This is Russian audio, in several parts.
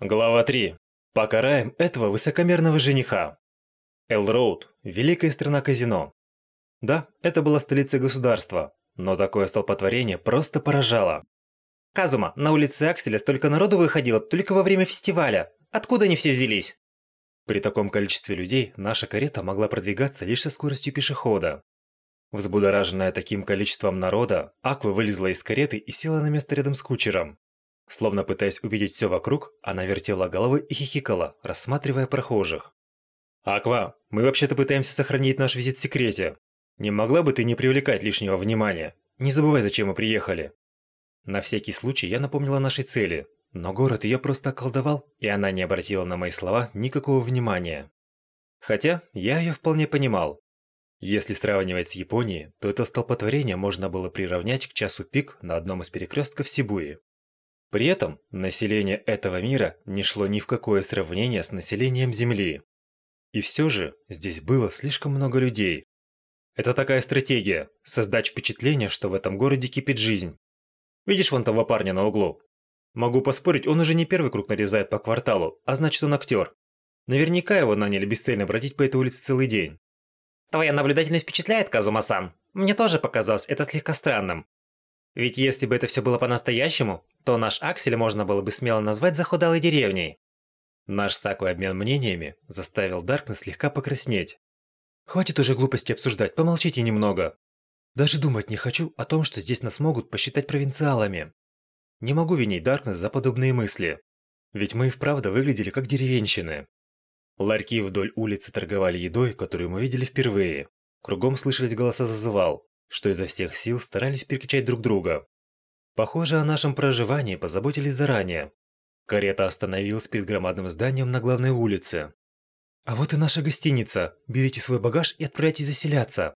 Глава 3. Покараем этого высокомерного жениха. Элроуд – великая страна казино. Да, это была столица государства, но такое столпотворение просто поражало. Казума, на улице Акселя столько народу выходило только во время фестиваля. Откуда они все взялись? При таком количестве людей наша карета могла продвигаться лишь со скоростью пешехода. Взбудораженная таким количеством народа, Аква вылезла из кареты и села на место рядом с кучером. Словно пытаясь увидеть все вокруг, она вертела головой и хихикала, рассматривая прохожих. «Аква, мы вообще-то пытаемся сохранить наш визит в секрете. Не могла бы ты не привлекать лишнего внимания? Не забывай, зачем мы приехали». На всякий случай я напомнила нашей цели, но город ее просто околдовал, и она не обратила на мои слова никакого внимания. Хотя я ее вполне понимал. Если сравнивать с Японией, то это столпотворение можно было приравнять к часу пик на одном из перекрестков Сибуи. При этом население этого мира не шло ни в какое сравнение с населением Земли. И все же здесь было слишком много людей. Это такая стратегия – создать впечатление, что в этом городе кипит жизнь. Видишь вон того парня на углу? Могу поспорить, он уже не первый круг нарезает по кварталу, а значит он актер. Наверняка его наняли бесцельно бродить по этой улице целый день. Твоя наблюдательность впечатляет, Казума-сан. Мне тоже показалось это слегка странным. Ведь если бы это все было по-настоящему, то наш Аксель можно было бы смело назвать захудалой деревней. Наш такой обмен мнениями заставил Даркнесс слегка покраснеть. Хватит уже глупости обсуждать, помолчите немного. Даже думать не хочу о том, что здесь нас могут посчитать провинциалами. Не могу винить Даркнесс за подобные мысли. Ведь мы и вправду выглядели как деревенщины. Ларьки вдоль улицы торговали едой, которую мы видели впервые. Кругом слышались голоса зазывал что изо всех сил старались перекричать друг друга. Похоже, о нашем проживании позаботились заранее. Карета остановилась перед громадным зданием на главной улице. А вот и наша гостиница. Берите свой багаж и отправляйтесь заселяться.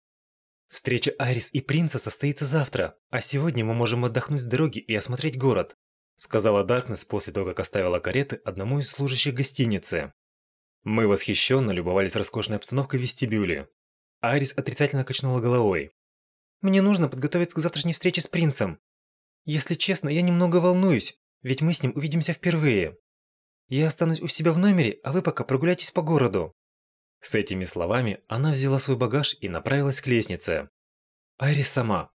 Встреча Айрис и принца состоится завтра, а сегодня мы можем отдохнуть с дороги и осмотреть город, сказала Даркнесс после того, как оставила кареты одному из служащих гостиницы. Мы восхищенно любовались роскошной обстановкой в вестибюле. Айрис отрицательно качнула головой. Мне нужно подготовиться к завтрашней встрече с принцем. Если честно, я немного волнуюсь, ведь мы с ним увидимся впервые. Я останусь у себя в номере, а вы пока прогуляйтесь по городу». С этими словами она взяла свой багаж и направилась к лестнице. «Айрис сама.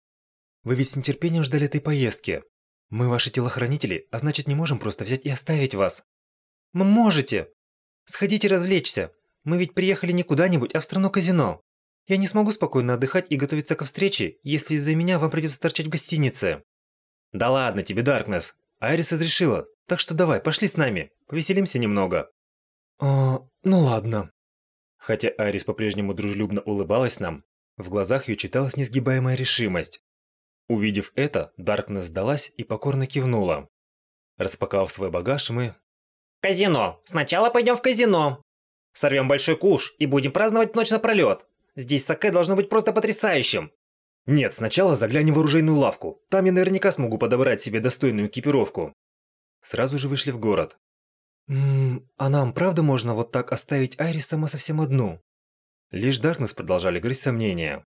Вы ведь с нетерпением ждали этой поездки. Мы ваши телохранители, а значит не можем просто взять и оставить вас». «Мы можете! Сходите развлечься. Мы ведь приехали не куда-нибудь, а в страну казино. Я не смогу спокойно отдыхать и готовиться к встрече, если из-за меня вам придется торчать в гостинице. Да ладно тебе, Даркнесс. Айрис разрешила. Так что давай, пошли с нами. Повеселимся немного. А, ну ладно. Хотя Айрис по-прежнему дружелюбно улыбалась нам, в глазах ее читалась несгибаемая решимость. Увидев это, Даркнесс сдалась и покорно кивнула. Распаковав свой багаж, мы... Казино! Сначала пойдем в казино! Сорвем большой куш и будем праздновать ночь напролет. Здесь саке должно быть просто потрясающим. Нет, сначала заглянем в оружейную лавку. Там я наверняка смогу подобрать себе достойную экипировку. Сразу же вышли в город. Ммм, а нам правда можно вот так оставить Айрис сама совсем одну? Лишь Даркнесс продолжали грызть сомнения.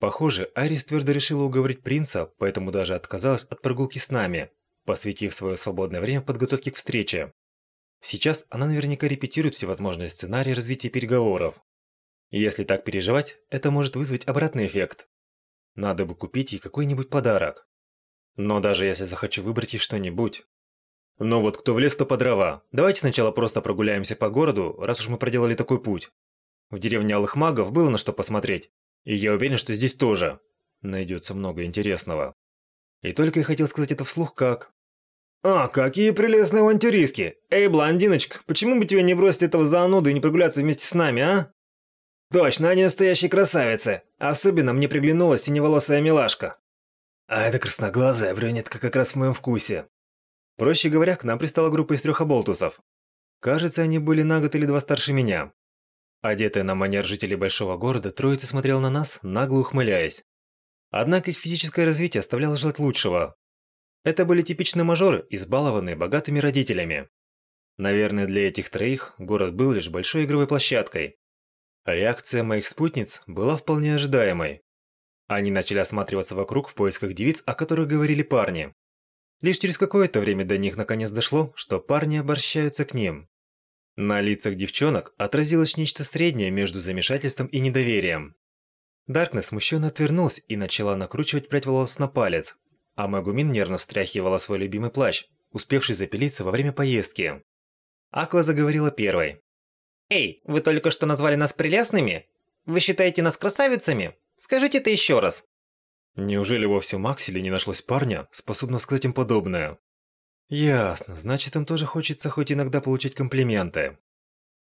Похоже, Айрис твердо решила уговорить принца, поэтому даже отказалась от прогулки с нами, посвятив свое свободное время подготовке к встрече. Сейчас она наверняка репетирует всевозможные сценарии развития переговоров. Если так переживать, это может вызвать обратный эффект. Надо бы купить ей какой-нибудь подарок. Но даже если захочу выбрать ей что-нибудь... Но вот кто в лес, то по дрова. Давайте сначала просто прогуляемся по городу, раз уж мы проделали такой путь. В деревне Алых Магов было на что посмотреть. И я уверен, что здесь тоже найдется много интересного. И только я хотел сказать это вслух, как... «А, какие прелестные авантюристки! Эй, блондиночка, почему бы тебе не бросить этого зануду и не прогуляться вместе с нами, а?» Точно, они настоящие красавицы. Особенно мне приглянулась синеволосая милашка. А эта красноглазая брюнетка как раз в моем вкусе. Проще говоря, к нам пристала группа из трех оболтусов. Кажется, они были на год или два старше меня. Одетая на манер жителей большого города, троица смотрела на нас, нагло ухмыляясь. Однако их физическое развитие оставляло желать лучшего. Это были типичные мажоры, избалованные богатыми родителями. Наверное, для этих троих город был лишь большой игровой площадкой, Реакция моих спутниц была вполне ожидаемой. Они начали осматриваться вокруг в поисках девиц, о которых говорили парни. Лишь через какое-то время до них наконец дошло, что парни обращаются к ним. На лицах девчонок отразилось нечто среднее между замешательством и недоверием. Даркнесс смущенно отвернулась и начала накручивать прядь волос на палец, а Магумин нервно встряхивала свой любимый плащ, успевший запилиться во время поездки. Аква заговорила первой. «Эй, вы только что назвали нас прелестными? Вы считаете нас красавицами? Скажите это еще раз!» Неужели во всем Акселе не нашлось парня, способного сказать им подобное? Ясно, значит им тоже хочется хоть иногда получить комплименты.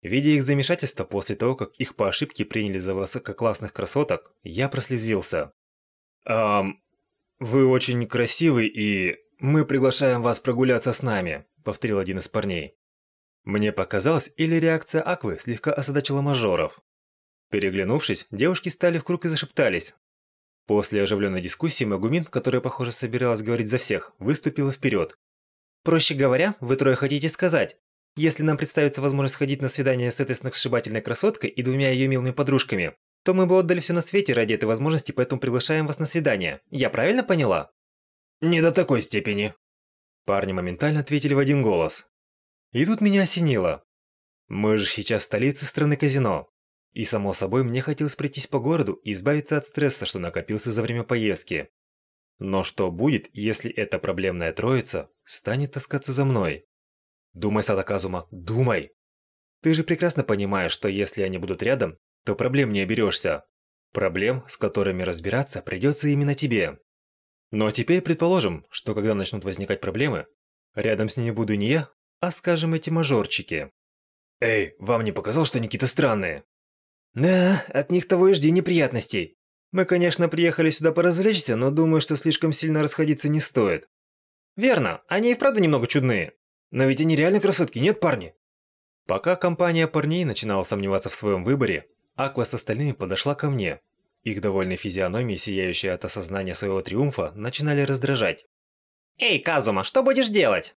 Видя их замешательство после того, как их по ошибке приняли за высококлассных красоток, я прослезился. «Эм, вы очень красивый и... мы приглашаем вас прогуляться с нами», — повторил один из парней. Мне показалось, или реакция Аквы слегка озадачила мажоров. Переглянувшись, девушки стали в круг и зашептались. После оживленной дискуссии Магумин, которая, похоже, собиралась говорить за всех, выступила вперед. «Проще говоря, вы трое хотите сказать, если нам представится возможность ходить на свидание с этой сногсшибательной красоткой и двумя ее милыми подружками, то мы бы отдали все на свете ради этой возможности, поэтому приглашаем вас на свидание. Я правильно поняла?» «Не до такой степени». Парни моментально ответили в один голос. И тут меня осенило. Мы же сейчас в столице страны казино. И само собой мне хотелось пройтись по городу и избавиться от стресса, что накопился за время поездки. Но что будет, если эта проблемная троица станет таскаться за мной? Думай, Садаказума, думай! Ты же прекрасно понимаешь, что если они будут рядом, то проблем не оберешься. Проблем, с которыми разбираться, придется именно тебе. Но теперь предположим, что когда начнут возникать проблемы, рядом с ними буду не я, а, скажем, эти мажорчики. Эй, вам не показалось, что они какие-то странные? Да, от них того и жди неприятностей. Мы, конечно, приехали сюда поразвлечься, но думаю, что слишком сильно расходиться не стоит. Верно, они и вправду немного чудные. Но ведь они реально красотки, нет, парни? Пока компания парней начинала сомневаться в своем выборе, Аква с остальными подошла ко мне. Их довольные физиономии, сияющие от осознания своего триумфа, начинали раздражать. «Эй, Казума, что будешь делать?»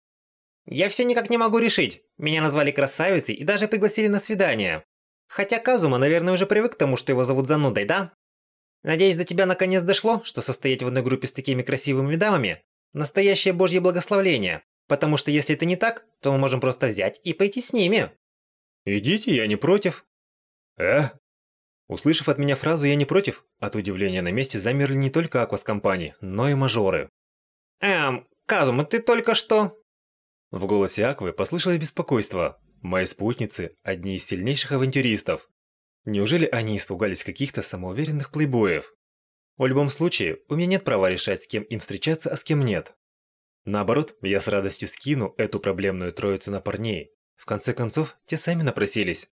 «Я все никак не могу решить. Меня назвали красавицей и даже пригласили на свидание. Хотя Казума, наверное, уже привык к тому, что его зовут занудой, да? Надеюсь, до тебя наконец дошло, что состоять в одной группе с такими красивыми дамами – настоящее божье благословление. Потому что если это не так, то мы можем просто взять и пойти с ними. Идите, я не против. Э? Услышав от меня фразу «я не против», от удивления на месте замерли не только Аквас компании, но и мажоры. Эм, Казума, ты только что... В голосе Аквы послышалось беспокойство. Мои спутницы – одни из сильнейших авантюристов. Неужели они испугались каких-то самоуверенных плейбоев? В любом случае, у меня нет права решать, с кем им встречаться, а с кем нет. Наоборот, я с радостью скину эту проблемную троицу на парней. В конце концов, те сами напросились.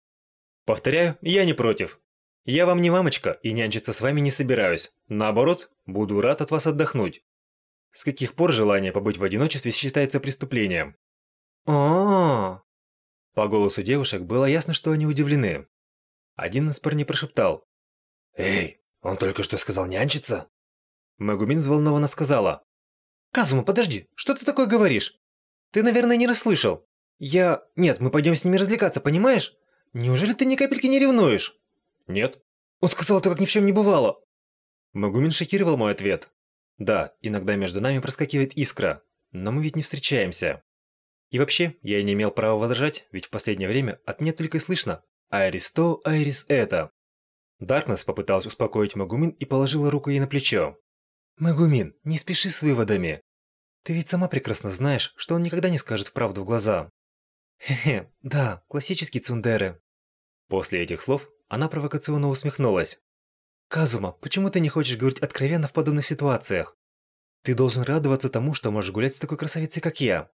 Повторяю, я не против. Я вам не мамочка и нянчиться с вами не собираюсь. Наоборот, буду рад от вас отдохнуть. С каких пор желание побыть в одиночестве считается преступлением? О, По голосу девушек было ясно, что они удивлены. Один из парней прошептал. «Эй, он только что сказал нянчиться?» Магумин взволнованно сказала. Казума, подожди, что ты такое говоришь? Ты, наверное, не расслышал. Я... Нет, мы пойдем с ними развлекаться, понимаешь? Неужели ты ни капельки не ревнуешь? Нет. Он сказал это, как ни в чем не бывало. Магумин шокировал мой ответ. Да, иногда между нами проскакивает искра, но мы ведь не встречаемся. И вообще, я не имел права возражать, ведь в последнее время от меня только и слышно «Айрис то, Айрис это». Даркнесс попыталась успокоить Магумин и положила руку ей на плечо. «Магумин, не спеши с выводами. Ты ведь сама прекрасно знаешь, что он никогда не скажет правду в глаза». «Хе-хе, да, классический цундеры». После этих слов она провокационно усмехнулась. «Казума, почему ты не хочешь говорить откровенно в подобных ситуациях? Ты должен радоваться тому, что можешь гулять с такой красавицей, как я.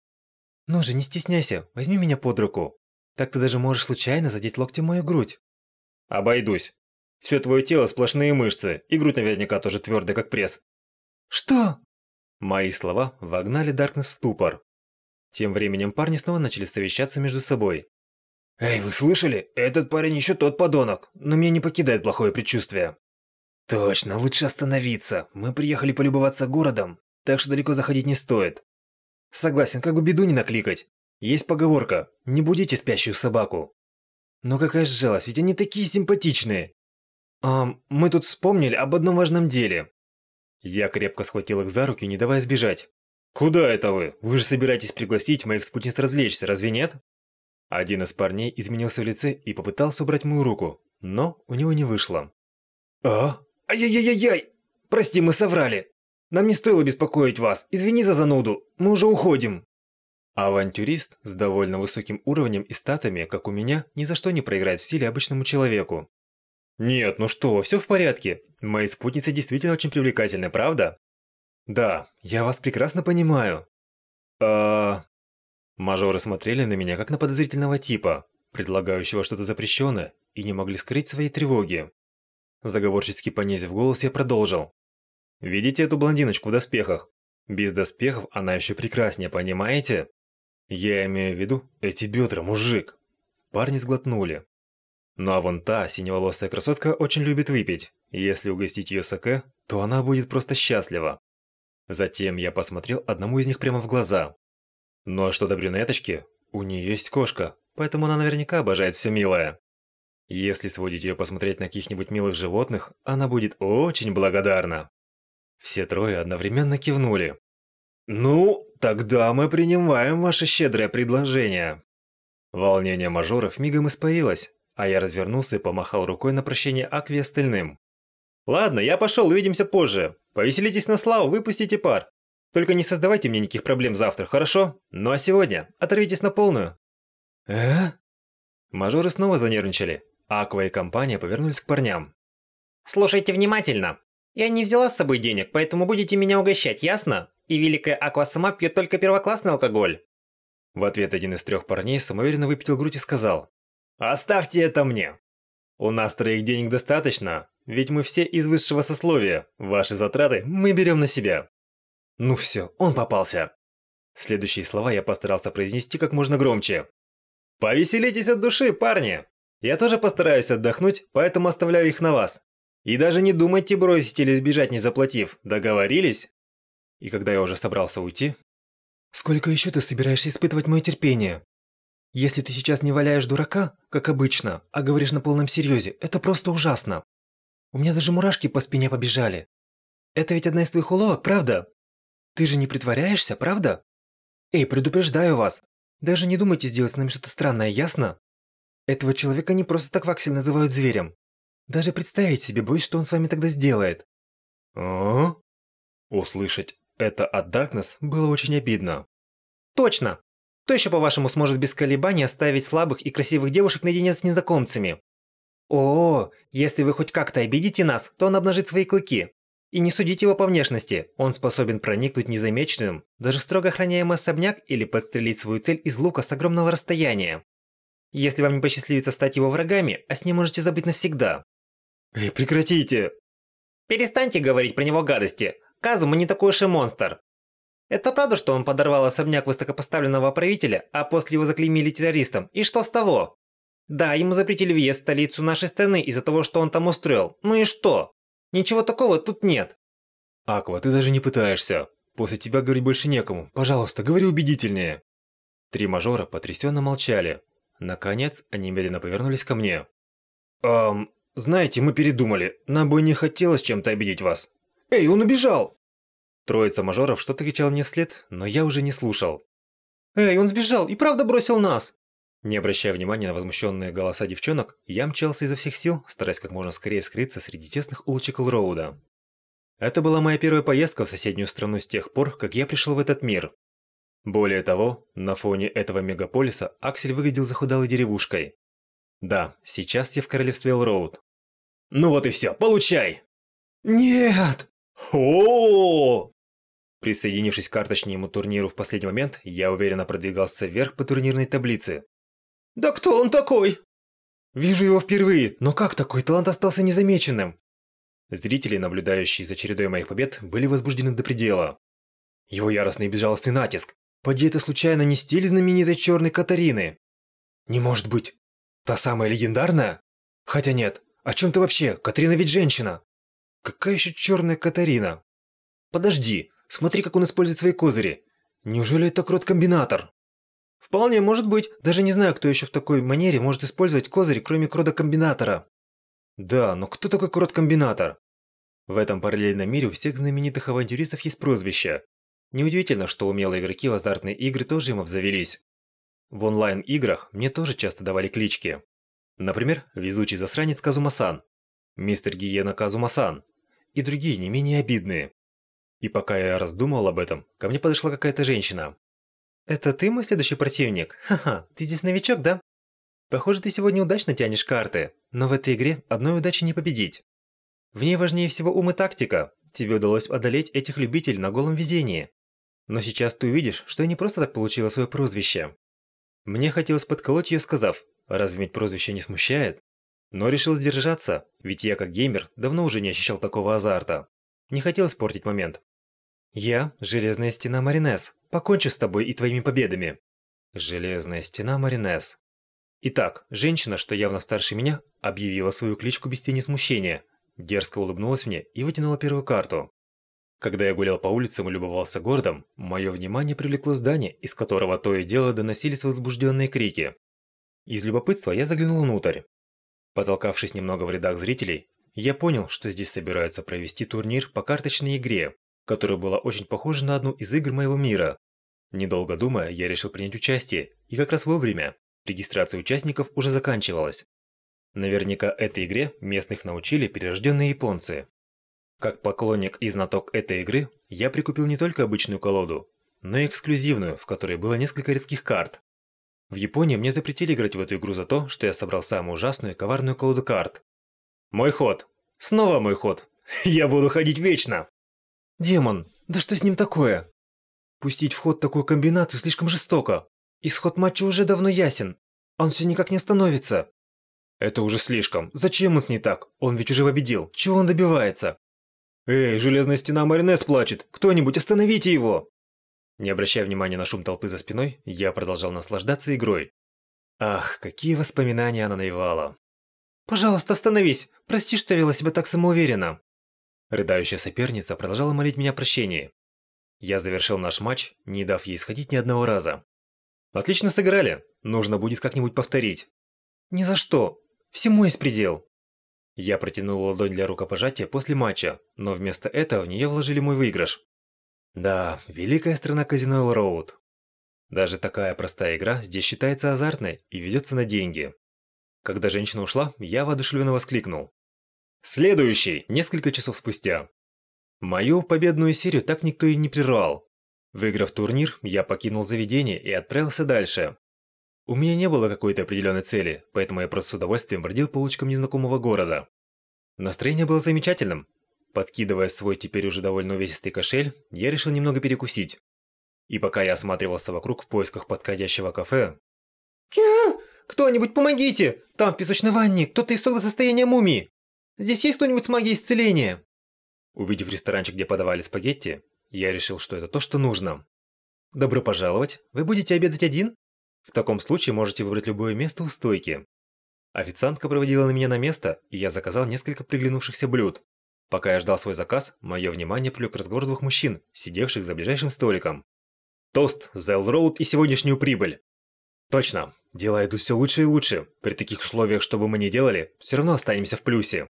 Ну же, не стесняйся, возьми меня под руку. Так ты даже можешь случайно задеть локтем мою грудь». «Обойдусь. Все твое тело сплошные мышцы, и грудь наверняка тоже твердая, как пресс. «Что?» Мои слова вогнали Даркнесс в ступор. Тем временем парни снова начали совещаться между собой. «Эй, вы слышали? Этот парень еще тот подонок, но меня не покидает плохое предчувствие». «Точно, лучше остановиться. Мы приехали полюбоваться городом, так что далеко заходить не стоит». «Согласен, как бы беду не накликать. Есть поговорка «не будите спящую собаку». Но какая жалость, ведь они такие симпатичные. А, мы тут вспомнили об одном важном деле. Я крепко схватил их за руки, не давая сбежать. Куда это вы? Вы же собираетесь пригласить моих спутниц развлечься, разве нет? Один из парней изменился в лице и попытался убрать мою руку, но у него не вышло. А? Ай-яй-яй-яй! Прости, мы соврали. Нам не стоило беспокоить вас. Извини за зануду. Мы уже уходим. Авантюрист с довольно высоким уровнем и статами, как у меня, ни за что не проиграет в стиле обычному человеку. Нет, ну что, все в порядке. Мои спутницы действительно очень привлекательны, правда? Да, я вас прекрасно понимаю. А... Мажоры смотрели на меня как на подозрительного типа, предлагающего что-то запрещенное, и не могли скрыть свои тревоги. Заговорчески понизив голос, я продолжил. «Видите эту блондиночку в доспехах? Без доспехов она еще прекраснее, понимаете? Я имею в виду эти бедра, мужик». Парни сглотнули. Ну а вон та синеволосая красотка очень любит выпить. Если угостить ее саке, то она будет просто счастлива. Затем я посмотрел одному из них прямо в глаза. Ну а что до брюнеточки, у нее есть кошка, поэтому она наверняка обожает все милое. Если сводить ее посмотреть на каких-нибудь милых животных, она будет очень благодарна. Все трое одновременно кивнули. «Ну, тогда мы принимаем ваше щедрое предложение». Волнение мажоров мигом испарилось, а я развернулся и помахал рукой на прощение Акви остальным. «Ладно, я пошел, увидимся позже. Повеселитесь на славу, выпустите пар. Только не создавайте мне никаких проблем завтра, хорошо? Ну а сегодня оторвитесь на полную». «Э?» Мажоры снова занервничали, а Аква и компания повернулись к парням. «Слушайте внимательно. Я не взяла с собой денег, поэтому будете меня угощать, ясно? И Великая Аква сама пьет только первоклассный алкоголь». В ответ один из трех парней самоуверенно выпятил грудь и сказал. «Оставьте это мне. У нас троих денег достаточно, ведь мы все из высшего сословия. Ваши затраты мы берем на себя. Ну все, он попался. Следующие слова я постарался произнести как можно громче. Повеселитесь от души, парни. Я тоже постараюсь отдохнуть, поэтому оставляю их на вас. И даже не думайте бросить или сбежать, не заплатив. Договорились? И когда я уже собрался уйти... Сколько еще ты собираешься испытывать мое терпение? Если ты сейчас не валяешь дурака, как обычно, а говоришь на полном серьезе, это просто ужасно. У меня даже мурашки по спине побежали. Это ведь одна из твоих уловок, правда? Ты же не притворяешься, правда? Эй, предупреждаю вас. Даже не думайте сделать с нами что-то странное, ясно? Этого человека не просто так Ваксель называют зверем. Даже представить себе боюсь, что он с вами тогда сделает. А? Услышать это от Даркнесс было очень обидно. Точно! Кто еще, по-вашему, сможет без колебаний оставить слабых и красивых девушек наедине с незнакомцами? О, если вы хоть как-то обидите нас, то он обнажит свои клыки. И не судите его по внешности, он способен проникнуть незамеченным, даже строго охраняемый особняк или подстрелить свою цель из лука с огромного расстояния. Если вам не посчастливится стать его врагами, а с ним можете забыть навсегда. Эй, прекратите! Перестаньте говорить про него гадости. Казума не такой уж и монстр. Это правда, что он подорвал особняк высокопоставленного правителя, а после его заклеймили террористом? И что с того? Да, ему запретили въезд в столицу нашей страны из-за того, что он там устроил. Ну и что? Ничего такого тут нет. Аква, ты даже не пытаешься. После тебя говорить больше некому. Пожалуйста, говори убедительнее. Три мажора потрясенно молчали. Наконец, они медленно повернулись ко мне. «Эм, знаете, мы передумали. Нам бы не хотелось чем-то обидеть вас». «Эй, он убежал!» Троица мажоров что-то кричал мне вслед, но я уже не слушал. «Эй, он сбежал и правда бросил нас!» Не обращая внимания на возмущенные голоса девчонок, я мчался изо всех сил, стараясь как можно скорее скрыться среди тесных улочек Лроуда. Это была моя первая поездка в соседнюю страну с тех пор, как я пришел в этот мир. Более того, на фоне этого мегаполиса Аксель выглядел захудалой деревушкой. Да, сейчас я в королевстве Элроуд. Ну вот и все, получай! Нет! о, -о, -о! Присоединившись к карточному турниру в последний момент, я уверенно продвигался вверх по турнирной таблице. Да кто он такой? Вижу его впервые, но как такой талант остался незамеченным? Зрители, наблюдающие за чередой моих побед, были возбуждены до предела. Его яростный и безжалостный натиск. Поди это случайно не стиль знаменитой черной Катарины? Не может быть. Та самая легендарная? Хотя нет. О чем ты вообще? Катарина ведь женщина. Какая еще черная Катарина? Подожди. Смотри, как он использует свои козыри. Неужели это крот-комбинатор? Вполне может быть. Даже не знаю, кто еще в такой манере может использовать козырь, кроме крода-комбинатора. Да, но кто такой крот-комбинатор? В этом параллельном мире у всех знаменитых авантюристов есть прозвища. Неудивительно, что умелые игроки в азартные игры тоже им обзавелись. В онлайн-играх мне тоже часто давали клички. Например, везучий засранец Казумасан, мистер Гиена Казумасан и другие не менее обидные. И пока я раздумывал об этом, ко мне подошла какая-то женщина. «Это ты мой следующий противник? Ха-ха, ты здесь новичок, да? Похоже, ты сегодня удачно тянешь карты, но в этой игре одной удачи не победить. В ней важнее всего ум и тактика. Тебе удалось одолеть этих любителей на голом везении. Но сейчас ты увидишь, что я не просто так получила свое прозвище. Мне хотелось подколоть ее, сказав, разве ведь прозвище не смущает? Но решил сдержаться, ведь я как геймер давно уже не ощущал такого азарта. Не хотел испортить момент. Я – Железная Стена Маринес. Покончу с тобой и твоими победами. Железная Стена Маринес. Итак, женщина, что явно старше меня, объявила свою кличку без тени смущения, дерзко улыбнулась мне и вытянула первую карту. Когда я гулял по улицам и любовался городом, мое внимание привлекло здание, из которого то и дело доносились возбужденные крики. Из любопытства я заглянул внутрь. Потолкавшись немного в рядах зрителей, я понял, что здесь собираются провести турнир по карточной игре, которая была очень похожа на одну из игр моего мира. Недолго думая, я решил принять участие, и как раз вовремя. Регистрация участников уже заканчивалась. Наверняка этой игре местных научили перерожденные японцы. Как поклонник и знаток этой игры, я прикупил не только обычную колоду, но и эксклюзивную, в которой было несколько редких карт. В Японии мне запретили играть в эту игру за то, что я собрал самую ужасную и коварную колоду карт. Мой ход. Снова мой ход. Я буду ходить вечно. Демон, да что с ним такое? Пустить в ход такую комбинацию слишком жестоко. Исход матча уже давно ясен. Он все никак не остановится. Это уже слишком. Зачем он с ней так? Он ведь уже победил. Чего он добивается? «Эй, железная стена Маринес плачет! Кто-нибудь остановите его!» Не обращая внимания на шум толпы за спиной, я продолжал наслаждаться игрой. Ах, какие воспоминания она навевала. «Пожалуйста, остановись! Прости, что вела себя так самоуверенно!» Рыдающая соперница продолжала молить меня о прощении. Я завершил наш матч, не дав ей сходить ни одного раза. «Отлично сыграли. Нужно будет как-нибудь повторить». «Ни за что. Всему есть предел». Я протянул ладонь для рукопожатия после матча, но вместо этого в нее вложили мой выигрыш. Да, великая страна казино Роуд. Даже такая простая игра здесь считается азартной и ведется на деньги. Когда женщина ушла, я воодушевленно воскликнул. Следующий, несколько часов спустя. Мою победную серию так никто и не прервал. Выиграв турнир, я покинул заведение и отправился дальше. У меня не было какой-то определенной цели, поэтому я просто с удовольствием бродил по улочкам незнакомого города. Настроение было замечательным. Подкидывая свой теперь уже довольно увесистый кошель, я решил немного перекусить. И пока я осматривался вокруг в поисках подходящего кафе... «Кя! Кто-нибудь помогите! Там в песочной ванне кто-то из состояния мумии! Здесь есть кто-нибудь с магией исцеления?» Увидев ресторанчик, где подавали спагетти, я решил, что это то, что нужно. «Добро пожаловать! Вы будете обедать один?» В таком случае можете выбрать любое место у стойки. Официантка проводила на меня на место, и я заказал несколько приглянувшихся блюд. Пока я ждал свой заказ, мое внимание привлек разговор двух мужчин, сидевших за ближайшим столиком. Тост за Элроуд и сегодняшнюю прибыль. Точно, дела идут все лучше и лучше. При таких условиях, что бы мы ни делали, все равно останемся в плюсе.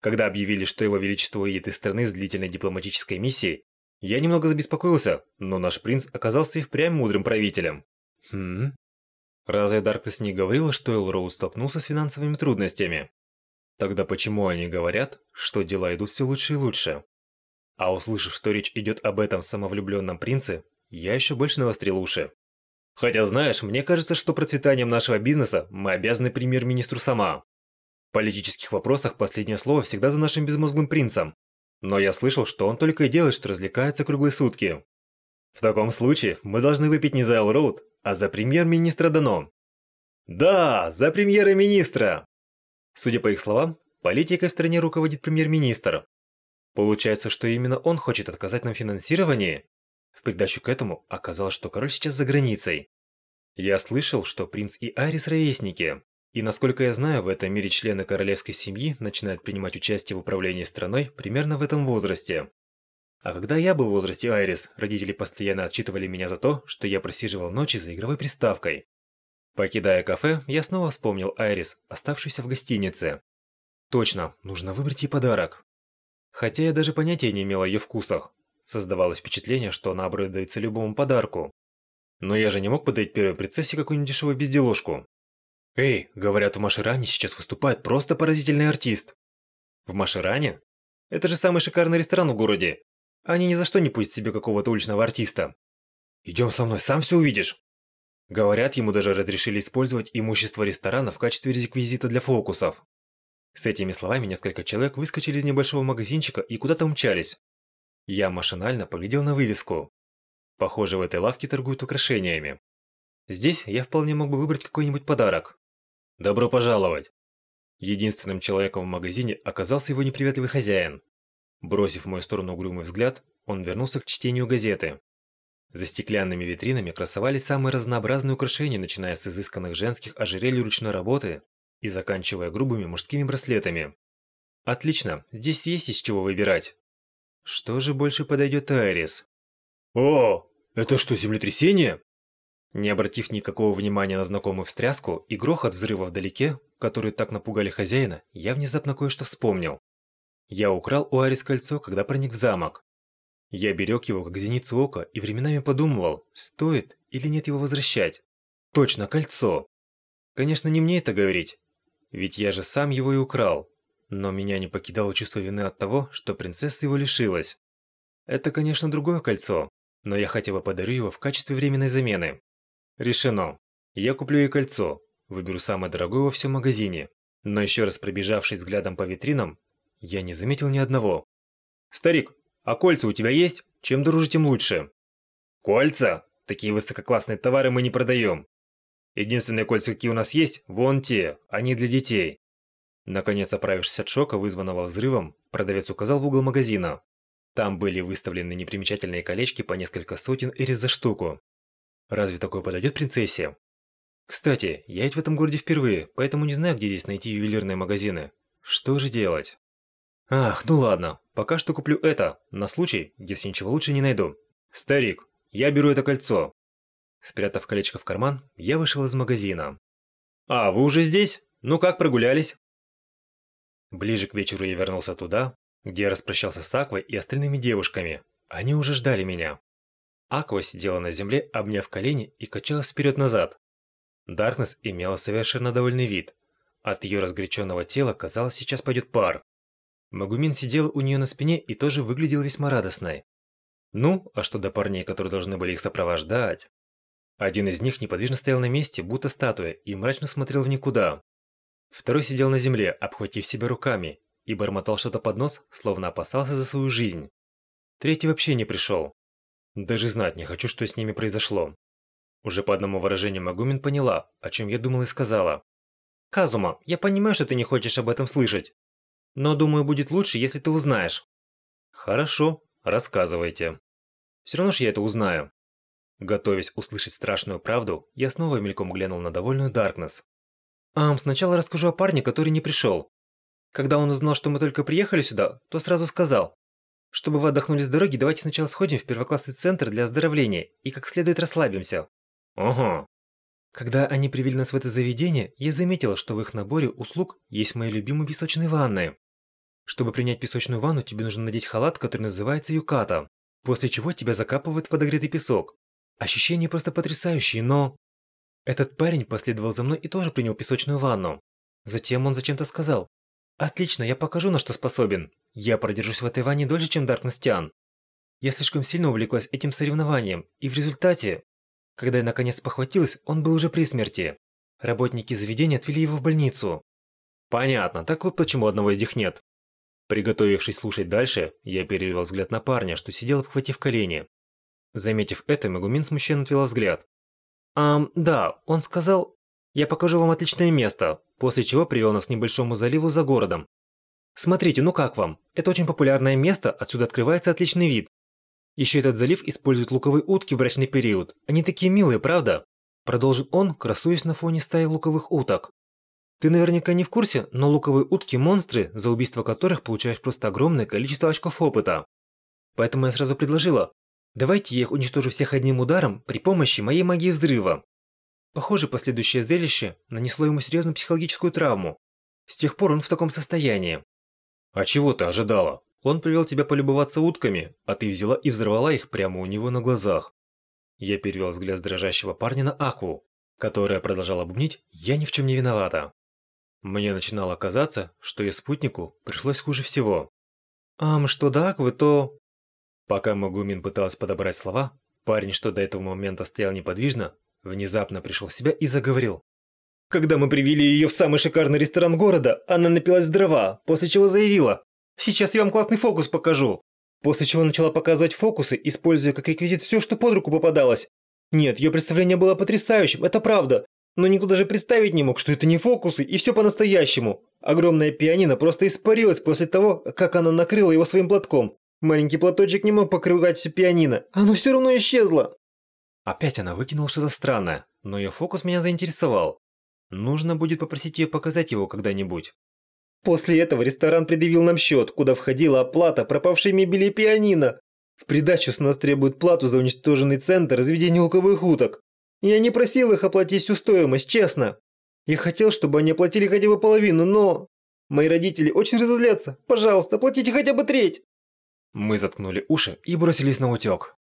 Когда объявили, что его величество уедет из страны с длительной дипломатической миссией, я немного забеспокоился, но наш принц оказался и впрямь мудрым правителем. Хм? Разве Даркнесс не говорила, что Элроуд столкнулся с финансовыми трудностями? Тогда почему они говорят, что дела идут все лучше и лучше? А услышав, что речь идет об этом самовлюбленном принце, я еще больше навострил уши. Хотя знаешь, мне кажется, что процветанием нашего бизнеса мы обязаны премьер-министру сама. В политических вопросах последнее слово всегда за нашим безмозглым принцем. Но я слышал, что он только и делает, что развлекается круглые сутки. В таком случае мы должны выпить не за Элроуд, а за премьер-министра Дано. Да, за премьера-министра! Судя по их словам, политикой в стране руководит премьер-министр. Получается, что именно он хочет отказать нам в? В придачу к этому оказалось, что король сейчас за границей. Я слышал, что принц и Айрис ровесники. И насколько я знаю, в этом мире члены королевской семьи начинают принимать участие в управлении страной примерно в этом возрасте. А когда я был в возрасте Айрис, родители постоянно отчитывали меня за то, что я просиживал ночи за игровой приставкой. Покидая кафе, я снова вспомнил Айрис, оставшуюся в гостинице. Точно, нужно выбрать ей подарок. Хотя я даже понятия не имел о ее вкусах. Создавалось впечатление, что она обрадуется любому подарку. Но я же не мог подарить первой принцессе какую-нибудь дешевую безделушку. Эй, говорят, в Маширане сейчас выступает просто поразительный артист. В Маширане? Это же самый шикарный ресторан в городе. Они ни за что не пустят себе какого-то уличного артиста. Идем со мной, сам все увидишь. Говорят, ему даже разрешили использовать имущество ресторана в качестве реквизита для фокусов. С этими словами несколько человек выскочили из небольшого магазинчика и куда-то умчались. Я машинально поглядел на вывеску. Похоже, в этой лавке торгуют украшениями. Здесь я вполне мог бы выбрать какой-нибудь подарок. Добро пожаловать! Единственным человеком в магазине оказался его неприветливый хозяин. Бросив в мою сторону угрюмый взгляд, он вернулся к чтению газеты. За стеклянными витринами красовались самые разнообразные украшения, начиная с изысканных женских ожерелий ручной работы и заканчивая грубыми мужскими браслетами. Отлично, здесь есть из чего выбирать. Что же больше подойдет Айрис? О, это что, землетрясение? Не обратив никакого внимания на знакомую встряску и грохот взрыва вдалеке, которые так напугали хозяина, я внезапно кое-что вспомнил. Я украл у Арис кольцо, когда проник в замок. Я берег его как зеницу ока и временами подумывал, стоит или нет его возвращать. Точно, кольцо. Конечно, не мне это говорить, ведь я же сам его и украл. Но меня не покидало чувство вины от того, что принцесса его лишилась. Это, конечно, другое кольцо, но я хотя бы подарю его в качестве временной замены. Решено. Я куплю ей кольцо, выберу самое дорогое во всем магазине. Но еще раз пробежавшись взглядом по витринам, я не заметил ни одного. «Старик, а кольца у тебя есть? Чем дороже, тем лучше». «Кольца? Такие высококлассные товары мы не продаем. Единственные кольца, какие у нас есть, вон те, они для детей. Наконец, оправившись от шока, вызванного взрывом, продавец указал в угол магазина. Там были выставлены непримечательные колечки по несколько сотен эрис за штуку. Разве такое подойдет принцессе? Кстати, я ведь в этом городе впервые, поэтому не знаю, где здесь найти ювелирные магазины. Что же делать? Ах, ну ладно, пока что куплю это, на случай, если ничего лучше не найду. Старик, я беру это кольцо. Спрятав колечко в карман, я вышел из магазина. «А, вы уже здесь? Ну как, прогулялись?» Ближе к вечеру я вернулся туда, где я распрощался с Аквой и остальными девушками. Они уже ждали меня. Аква сидела на земле, обняв колени и качалась вперед-назад. Даркнесс имела совершенно довольный вид. От ее разгоряченного тела, казалось, сейчас пойдет пар. Магумин сидела у нее на спине и тоже выглядел весьма радостной. Ну, а что до парней, которые должны были их сопровождать? Один из них неподвижно стоял на месте, будто статуя, и мрачно смотрел в никуда. Второй сидел на земле, обхватив себя руками, и бормотал что-то под нос, словно опасался за свою жизнь. Третий вообще не пришел. Даже знать не хочу, что с ними произошло. Уже по одному выражению Магумин поняла, о чем я думала и сказала. «Казума, я понимаю, что ты не хочешь об этом слышать. Но думаю, будет лучше, если ты узнаешь». «Хорошо, рассказывайте. Все равно же я это узнаю. Готовясь услышать страшную правду, я снова мельком глянул на довольную Даркнесс. «Ам, сначала расскажу о парне, который не пришел. Когда он узнал, что мы только приехали сюда, то сразу сказал, чтобы вы отдохнули с дороги, давайте сначала сходим в первоклассный центр для оздоровления и как следует расслабимся». «Ага». Когда они привели нас в это заведение, я заметила, что в их наборе услуг есть мои любимые песочные ванны. Чтобы принять песочную ванну, тебе нужно надеть халат, который называется юката, после чего тебя закапывают в подогретый песок. Ощущения просто потрясающие, но... Этот парень последовал за мной и тоже принял песочную ванну. Затем он зачем-то сказал, «Отлично, я покажу, на что способен. Я продержусь в этой ванне дольше, чем Даркнестиан». Я слишком сильно увлеклась этим соревнованием, и в результате, когда я наконец похватилась, он был уже при смерти. Работники заведения отвели его в больницу. Понятно, так вот почему одного из них нет. Приготовившись слушать дальше, я перевел взгляд на парня, что сидел, обхватив колени. Заметив это, Магумин смущенно отвела взгляд. «Ам, да, он сказал, я покажу вам отличное место, после чего привел нас к небольшому заливу за городом. Смотрите, ну как вам? Это очень популярное место, отсюда открывается отличный вид. Еще этот залив используют луковые утки в брачный период. Они такие милые, правда?» Продолжил он, красуясь на фоне стаи луковых уток. Ты наверняка не в курсе, но луковые утки – монстры, за убийство которых получаешь просто огромное количество очков опыта. Поэтому я сразу предложила, Давайте я их уничтожу всех одним ударом при помощи моей магии взрыва. Похоже, последующее зрелище нанесло ему серьезную психологическую травму. С тех пор он в таком состоянии. А чего ты ожидала? Он привел тебя полюбоваться утками, а ты взяла и взорвала их прямо у него на глазах. Я перевел взгляд с дрожащего парня на Аку, которая продолжала бубнить «Я ни в чем не виновата». Мне начинало казаться, что ее спутнику пришлось хуже всего. «Ам, что до Аквы, то...» Пока Магумин пыталась подобрать слова, парень, что до этого момента стоял неподвижно, внезапно пришел в себя и заговорил. Когда мы привели ее в самый шикарный ресторан города, она напилась дрова, после чего заявила «Сейчас я вам классный фокус покажу». После чего начала показывать фокусы, используя как реквизит все, что под руку попадалось. Нет, ее представление было потрясающим, это правда. Но никто даже представить не мог, что это не фокусы, и все по-настоящему. Огромная пианино просто испарилась после того, как она накрыла его своим платком. Маленький платочек не мог покрывать все пианино, оно все равно исчезло. Опять она выкинула что-то странное, но ее фокус меня заинтересовал. Нужно будет попросить ее показать его когда-нибудь. После этого ресторан предъявил нам счет, куда входила оплата пропавшей мебели и пианино. В придачу с нас требуют плату за уничтоженный центр разведения луковых уток. Я не просил их оплатить всю стоимость, честно. Я хотел, чтобы они оплатили хотя бы половину, но... Мои родители очень разозлятся. Пожалуйста, оплатите хотя бы треть. Мы заткнули уши и бросились на утек.